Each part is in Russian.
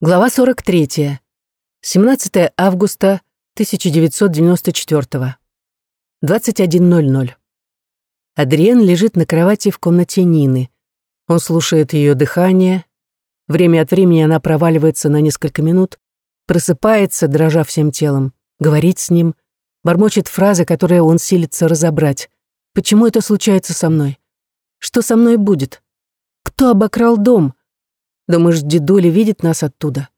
Глава 43. 17 августа 1994. 21.00. Адриен лежит на кровати в комнате Нины. Он слушает ее дыхание. Время от времени она проваливается на несколько минут, просыпается, дрожа всем телом, говорит с ним, бормочет фразы, которые он силится разобрать. Почему это случается со мной? Что со мной будет? Кто обокрал дом? Думаешь, дедуля видит нас оттуда?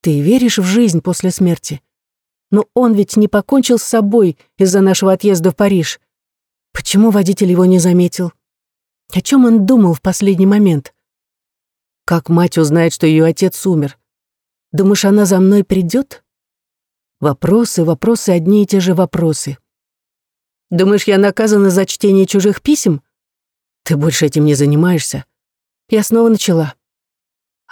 Ты веришь в жизнь после смерти? Но он ведь не покончил с собой из-за нашего отъезда в Париж. Почему водитель его не заметил? О чем он думал в последний момент? Как мать узнает, что ее отец умер? Думаешь, она за мной придет? Вопросы, вопросы, одни и те же вопросы. Думаешь, я наказана за чтение чужих писем? Ты больше этим не занимаешься. Я снова начала.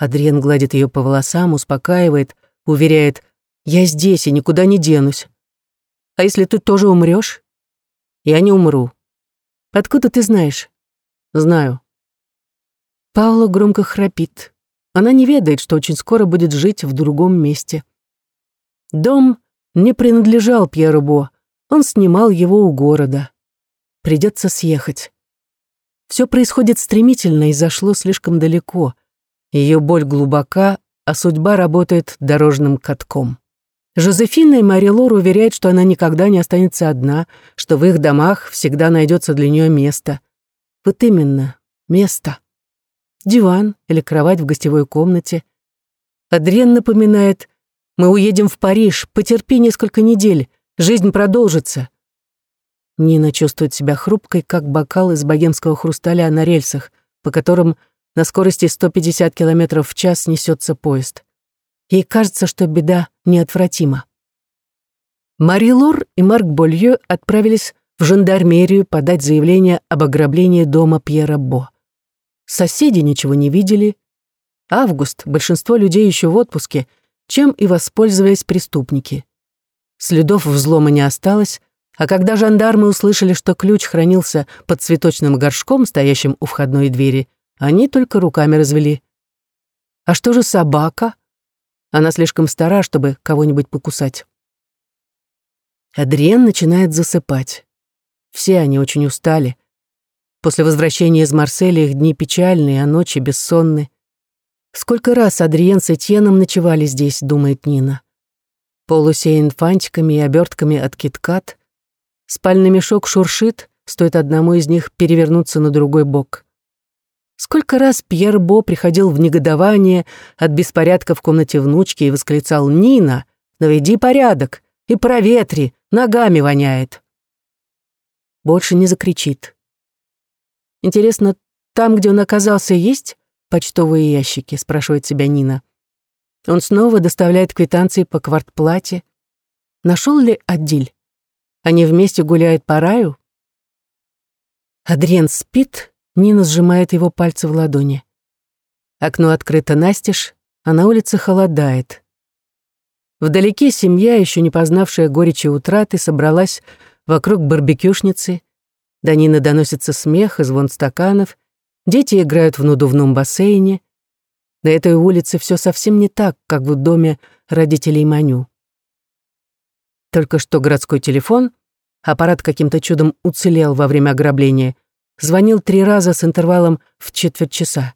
Адриен гладит ее по волосам, успокаивает, уверяет, «Я здесь и никуда не денусь. А если ты тоже умрешь? Я не умру. Откуда ты знаешь? Знаю. Паула громко храпит. Она не ведает, что очень скоро будет жить в другом месте. Дом не принадлежал Пьеру Бо. Он снимал его у города. Придется съехать. Все происходит стремительно и зашло слишком далеко. Ее боль глубока, а судьба работает дорожным катком. Жозефина и Мари Лор уверяют, что она никогда не останется одна, что в их домах всегда найдется для нее место. Вот именно, место. Диван или кровать в гостевой комнате. Адриен напоминает, мы уедем в Париж, потерпи несколько недель, жизнь продолжится. Нина чувствует себя хрупкой, как бокал из богемского хрусталя на рельсах, по которым на скорости 150 км в час несется поезд. Ей кажется, что беда неотвратима. Мари Лор и Марк Болье отправились в жандармерию подать заявление об ограблении дома Пьера Бо. Соседи ничего не видели. Август, большинство людей еще в отпуске, чем и воспользовались преступники. Следов взлома не осталось, а когда жандармы услышали, что ключ хранился под цветочным горшком, стоящим у входной двери, они только руками развели. А что же собака? Она слишком стара, чтобы кого-нибудь покусать. Адриен начинает засыпать. Все они очень устали. После возвращения из Марселя их дни печальные, а ночи бессонны. Сколько раз Адриен с Этьеном ночевали здесь, думает Нина. Пол усеян фантиками и обертками от киткат. Спальный мешок шуршит, стоит одному из них перевернуться на другой бок. Сколько раз Пьер Бо приходил в негодование от беспорядка в комнате внучки и восклицал «Нина, наведи порядок и проветри, ногами воняет». Больше не закричит. «Интересно, там, где он оказался, есть почтовые ящики?» спрашивает себя Нина. Он снова доставляет квитанции по квартплате. Нашел ли Адиль? Они вместе гуляют по раю? Адриен спит, Нина сжимает его пальцы в ладони. Окно открыто настежь, а на улице холодает. Вдалеке семья, еще не познавшая горечи утраты, собралась вокруг барбекюшницы. До Нины доносится смех и звон стаканов. Дети играют в надувном бассейне. На этой улице все совсем не так, как в доме родителей Маню. Только что городской телефон, аппарат каким-то чудом уцелел во время ограбления, звонил три раза с интервалом в четверть часа.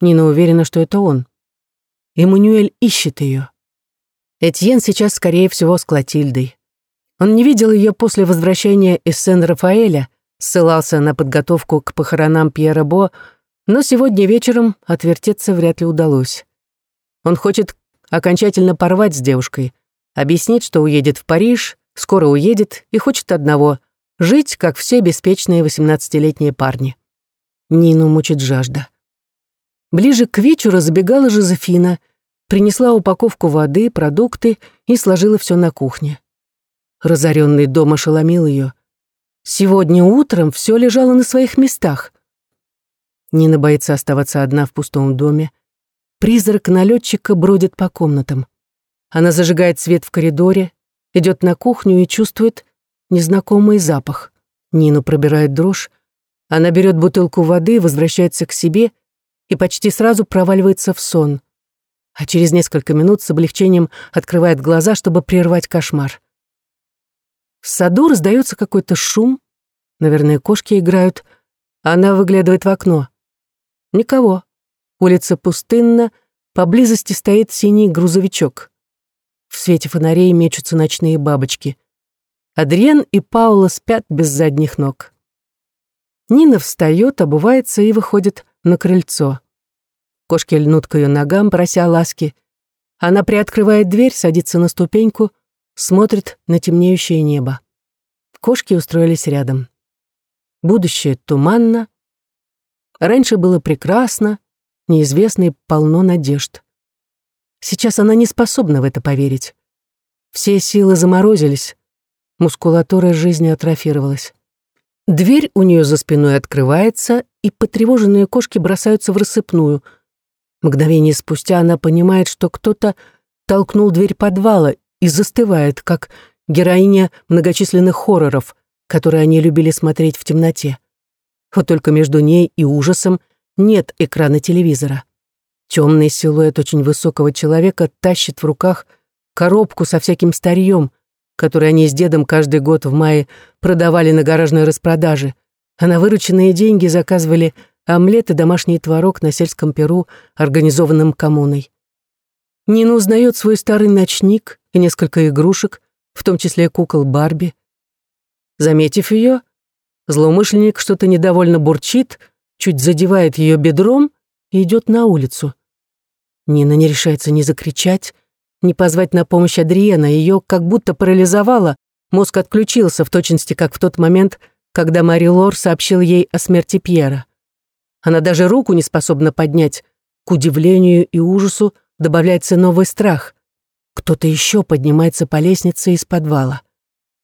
Нина уверена, что это он. Эммануэль ищет ее. Этьен сейчас, скорее всего, с Клотильдой. Он не видел ее после возвращения из Сен-Рафаэля, ссылался на подготовку к похоронам Пьера Бо, но сегодня вечером отвертеться вряд ли удалось. Он хочет окончательно порвать с девушкой, объяснить, что уедет в Париж, скоро уедет и хочет одного — Жить, как все беспечные восемнадцатилетние парни. Нину мучит жажда. Ближе к вечеру забегала Жозефина, принесла упаковку воды, продукты и сложила все на кухне. Разоренный дом ошеломил ее. Сегодня утром все лежало на своих местах. Нина боится оставаться одна в пустом доме. Призрак налетчика бродит по комнатам. Она зажигает свет в коридоре, идет на кухню и чувствует, незнакомый запах. Нину пробирает дрожь. Она берет бутылку воды, возвращается к себе и почти сразу проваливается в сон. а через несколько минут с облегчением открывает глаза, чтобы прервать кошмар. В саду раздается какой-то шум, наверное, кошки играют, она выглядывает в окно. Никого. Улица пустынна, поблизости стоит синий грузовичок. В свете фонарей мечутся ночные бабочки. Адриен и Паула спят без задних ног. Нина встает, обувается и выходит на крыльцо. Кошки льнут к ее ногам, прося ласки. Она приоткрывает дверь, садится на ступеньку, смотрит на темнеющее небо. Кошки устроились рядом. Будущее туманно. Раньше было прекрасно, неизвестно и полно надежд. Сейчас она не способна в это поверить. Все силы заморозились, мускулатура жизни атрофировалась. Дверь у нее за спиной открывается, и потревоженные кошки бросаются в рассыпную. Мгновение спустя она понимает, что кто-то толкнул дверь подвала и застывает, как героиня многочисленных хорроров, которые они любили смотреть в темноте. Вот только между ней и ужасом нет экрана телевизора. Темный силуэт очень высокого человека тащит в руках коробку со всяким старьем, который они с дедом каждый год в мае продавали на гаражной распродаже, а на вырученные деньги заказывали омлет и домашний творог на сельском перу, организованном коммуной. Нина узнает свой старый ночник и несколько игрушек, в том числе кукол Барби. Заметив ее, злоумышленник что-то недовольно бурчит, чуть задевает ее бедром и идет на улицу. Нина не решается ни закричать, ни позвать на помощь Адриена. Ее как будто парализовало, мозг отключился в точности, как в тот момент, когда Мари Лор сообщил ей о смерти Пьера. Она даже руку не способна поднять. К удивлению и ужасу добавляется новый страх. Кто-то еще поднимается по лестнице из подвала.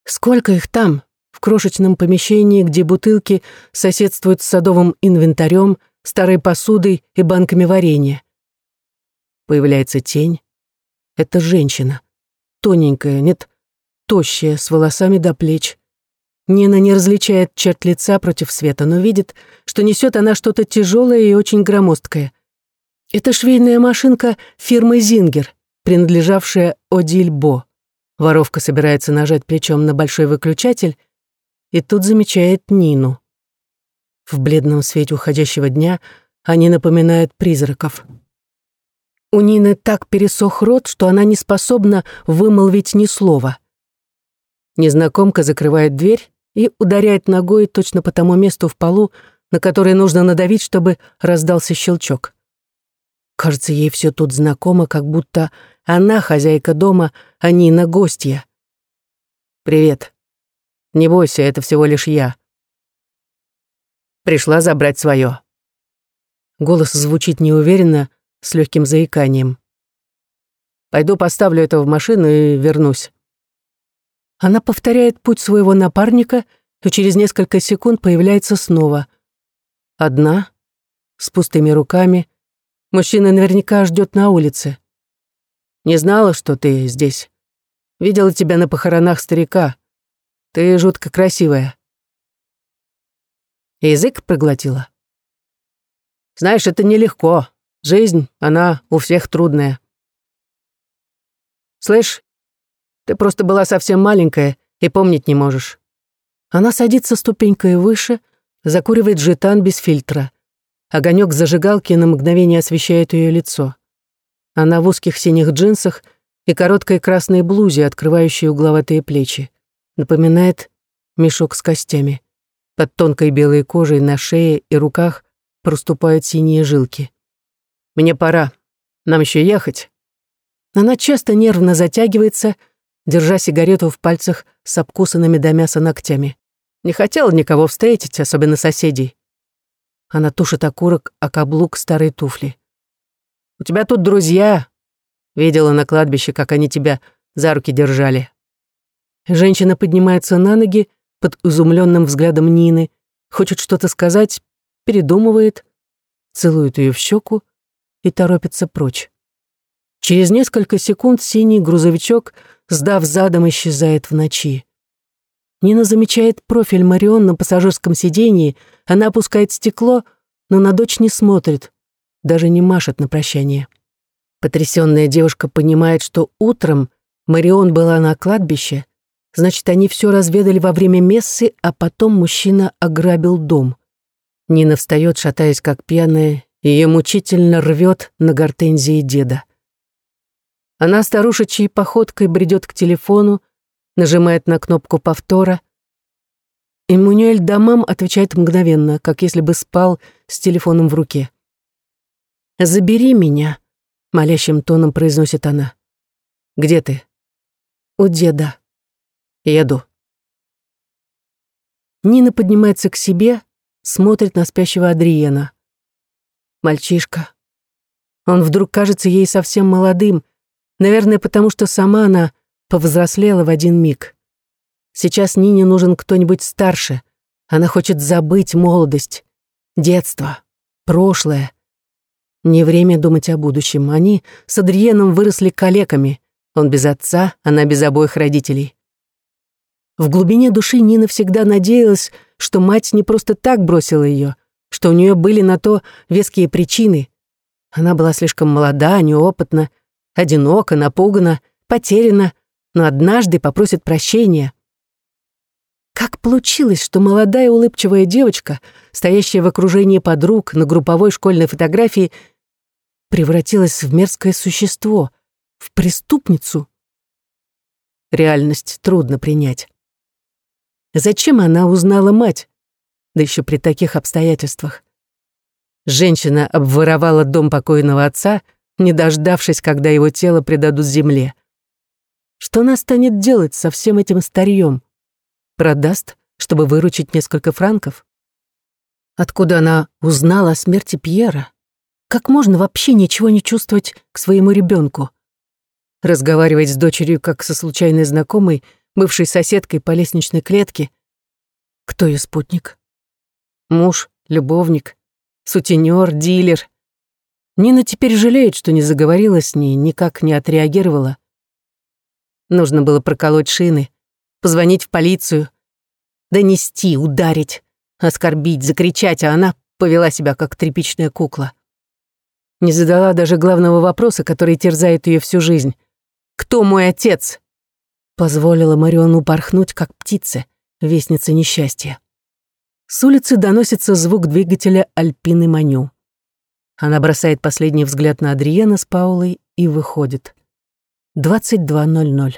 Сколько их там, в крошечном помещении, где бутылки соседствуют с садовым инвентарем, старой посудой и банками варенья. Появляется тень. Это женщина. Тоненькая, нет, тощая, с волосами до плеч. Нина не различает черт лица против света, но видит, что несет она что-то тяжелое и очень громоздкое. Это швейная машинка фирмы «Зингер», принадлежавшая Одильбо. Воровка собирается нажать плечом на большой выключатель, и тут замечает Нину. В бледном свете уходящего дня они напоминают призраков. У Нины так пересох рот, что она не способна вымолвить ни слова. Незнакомка закрывает дверь и ударяет ногой точно по тому месту в полу, на которое нужно надавить, чтобы раздался щелчок. Кажется, ей все тут знакомо, как будто она хозяйка дома, а Нина гостья. «Привет. Не бойся, это всего лишь я. Пришла забрать свое». Голос звучит неуверенно, с легким заиканием. «Пойду поставлю это в машину и вернусь». Она повторяет путь своего напарника и через несколько секунд появляется снова. Одна, с пустыми руками. Мужчина наверняка ждет на улице. «Не знала, что ты здесь. Видела тебя на похоронах старика. Ты жутко красивая». Язык проглотила. «Знаешь, это нелегко. Жизнь, она у всех трудная. Слышь, ты просто была совсем маленькая и помнить не можешь. Она садится ступенькой выше, закуривает жетан без фильтра. Огонек зажигалки на мгновение освещает ее лицо. Она в узких синих джинсах и короткой красной блузе, открывающей угловатые плечи. Напоминает мешок с костями. Под тонкой белой кожей на шее и руках проступают синие жилки. Мне пора. Нам еще ехать». Она часто нервно затягивается, держа сигарету в пальцах с обкусанными до мяса ногтями. Не хотела никого встретить, особенно соседей. Она тушит окурок о каблук старой туфли. «У тебя тут друзья?» Видела на кладбище, как они тебя за руки держали. Женщина поднимается на ноги под изумленным взглядом Нины, хочет что-то сказать, передумывает, целует ее в щеку и торопится прочь. Через несколько секунд синий грузовичок, сдав задом, исчезает в ночи. Нина замечает профиль Марион на пассажирском сидении, она опускает стекло, но на дочь не смотрит, даже не машет на прощание. Потрясённая девушка понимает, что утром Марион была на кладбище, значит, они всё разведали во время мессы, а потом мужчина ограбил дом. Нина встаёт, шатаясь как пьяная, её мучительно рвёт на гортензии деда. Она старушечьей походкой бредёт к телефону, нажимает на кнопку повтора. Эммануэль Дамам отвечает мгновенно, как если бы спал с телефоном в руке. «Забери меня», — молящим тоном произносит она. «Где ты?» «У деда». «Еду». Нина поднимается к себе, смотрит на спящего Адриена. Мальчишка. Он вдруг кажется ей совсем молодым, наверное, потому что сама она повзрослела в один миг. Сейчас Нине нужен кто-нибудь старше. Она хочет забыть молодость, детство, прошлое. Не время думать о будущем. Они с Адриеном выросли калеками. Он без отца, она без обоих родителей. В глубине души Нина всегда надеялась, что мать не просто так бросила ее, что у нее были на то веские причины. Она была слишком молода, неопытна, одинока, напугана, потеряна, но однажды попросит прощения. Как получилось, что молодая улыбчивая девочка, стоящая в окружении подруг на групповой школьной фотографии, превратилась в мерзкое существо, в преступницу? Реальность трудно принять. Зачем она узнала мать? Да еще при таких обстоятельствах. Женщина обворовала дом покойного отца, не дождавшись, когда его тело предадут земле. Что она станет делать со всем этим старьем? Продаст, чтобы выручить несколько франков? Откуда она узнала о смерти Пьера? Как можно вообще ничего не чувствовать к своему ребенку? Разговаривать с дочерью как со случайной знакомой, бывшей соседкой по лестничной клетке. Кто ее спутник? Муж, любовник, сутенер, дилер. Нина теперь жалеет, что не заговорила с ней, никак не отреагировала. Нужно было проколоть шины, позвонить в полицию, донести, ударить, оскорбить, закричать, а она повела себя как тряпичная кукла. Не задала даже главного вопроса, который терзает ее всю жизнь. «Кто мой отец?» Позволила Мариону упорхнуть, как птице, вестница несчастья. С улицы доносится звук двигателя Альпины Маню. Она бросает последний взгляд на Адриена с Паулой и выходит. 22.00.